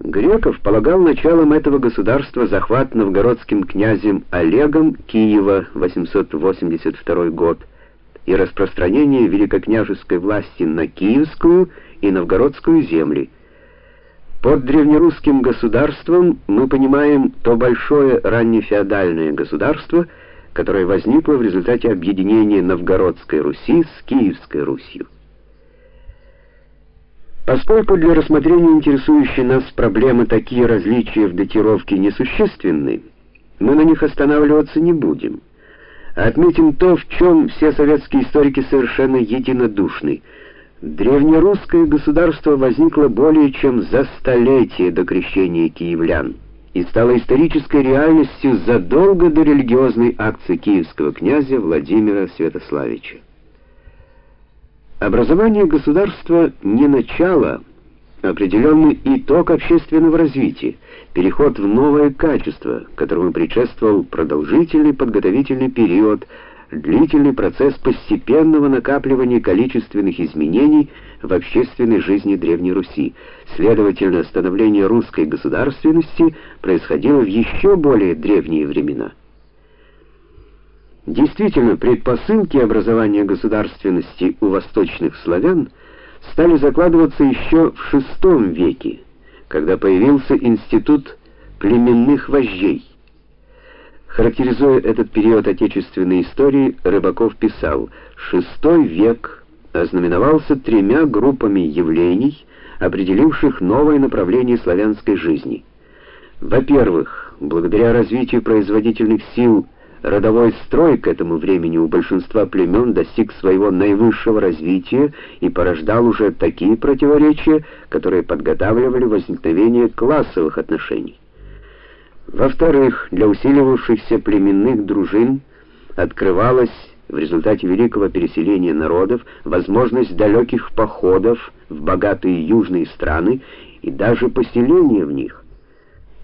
Греков полагал началом этого государства захват новгородским князем Олегом Киева 882 год и распространение великокняжеской власти на киевскую и новгородскую земли. Под древнерусским государством мы понимаем то большое раннефеодальное государство, которое возникло в результате объединения Новгородской Руси с Киевской Русью. Поскольку для рассмотрения интересующей нас проблемы такие различия в датировке несущественны, мы на них останавливаться не будем. Отметим то, в чем все советские историки совершенно единодушны. Древнерусское государство возникло более чем за столетие до крещения киевлян и стало исторической реальностью задолго до религиозной акции киевского князя Владимира Святославича. Образование государства не начало, а определенный итог общественного развития, переход в новое качество, которому предшествовал продолжительный подготовительный период, длительный процесс постепенного накапливания количественных изменений в общественной жизни Древней Руси. Следовательно, становление русской государственности происходило в еще более древние времена. Действительно, предпосылки образования государственности у восточных славян стали закладываться еще в VI веке, когда появился институт племенных вождей. Характеризуя этот период отечественной истории, Рыбаков писал: "VI век ознаменовался тремя группами явлений, определивших новое направление славянской жизни. Во-первых, благодаря развитию производительных сил Родовой строй к этому времени у большинства племен достиг своего наивысшего развития и порождал уже такие противоречия, которые подготавливали возникновение классовых отношений. Во-вторых, для усиливавшихся племенных дружин открывалась в результате великого переселения народов возможность далеких походов в богатые южные страны и даже поселения в них.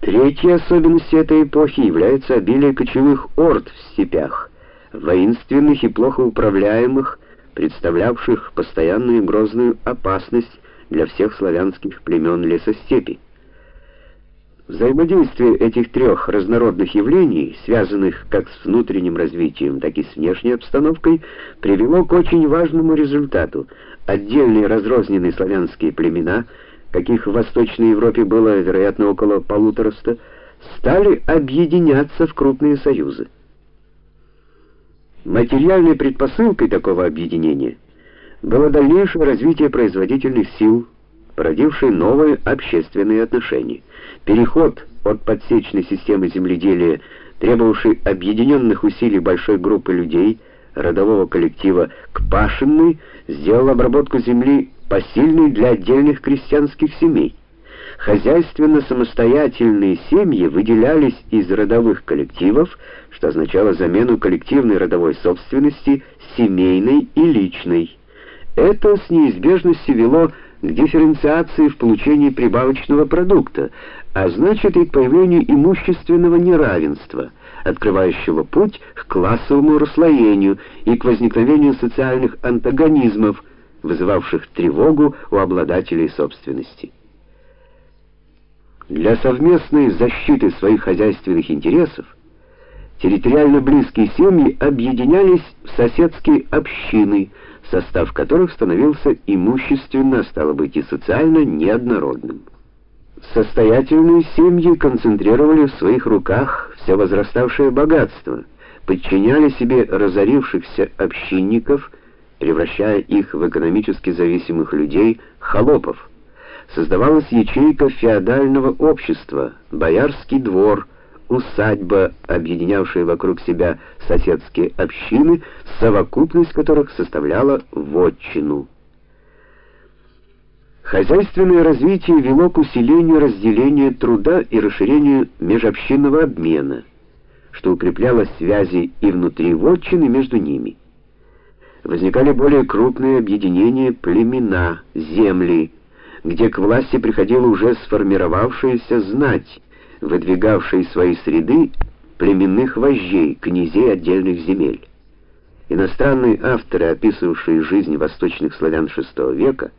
Третьей особенностью этой эпохи является обилие кочевых орд в степях, воинственных и плохо управляемых, представлявших постоянную грозную опасность для всех славянских племен лесостепи. Взаимодействие этих трех разнородных явлений, связанных как с внутренним развитием, так и с внешней обстановкой, привело к очень важному результату. Отдельные разрозненные славянские племена – каких в Восточной Европе было, вероятно, около полутораста, стали объединяться в крупные союзы. Материальной предпосылкой такого объединения было дальнейшее развитие производительных сил, породившее новые общественные отношения. Переход от подсечной системы земледелия, требовавшей объединенных усилий большой группы людей, родового коллектива, к пашенной, сделал обработку земли посильной для отдельных крестьянских семей. Хозяйственно самостоятельные семьи выделялись из родовых коллективов, что означало замену коллективной родовой собственности семейной и личной. Это с неизбежностью вело к дифференциации в получении прибавочного продукта, а значит и к появлению имущественного неравенства, открывающего путь к классовому расслоению и к возникновению социальных антагонизмов, вызывавших тревогу у обладателей собственности. Для совместной защиты своих хозяйственных интересов территориально близкие семьи объединялись в соседские общины, состав которых становился имущественно, а стало быть, и социально неоднородным. Состоятельные семьи концентрировали в своих руках все возраставшее богатство, подчиняли себе разорившихся общинников превращая их в экономически зависимых людей, холопов. Создавалась ячейка феодального общества, боярский двор, усадьба, объединявшая вокруг себя соседские общины, совокупность которых составляла вотчину. Хозяйственное развитие вело к усилению разделения труда и расширению межобщинного обмена, что укрепляло связи и внутри вотчины между ними возникали более крупные объединения племена, земли, где к власти приходила уже сформировавшаяся знать, выдвигавшая из своей среды племенных вождей, князей отдельных земель. Иностранные авторы, описывавшие жизнь восточных славян VI века,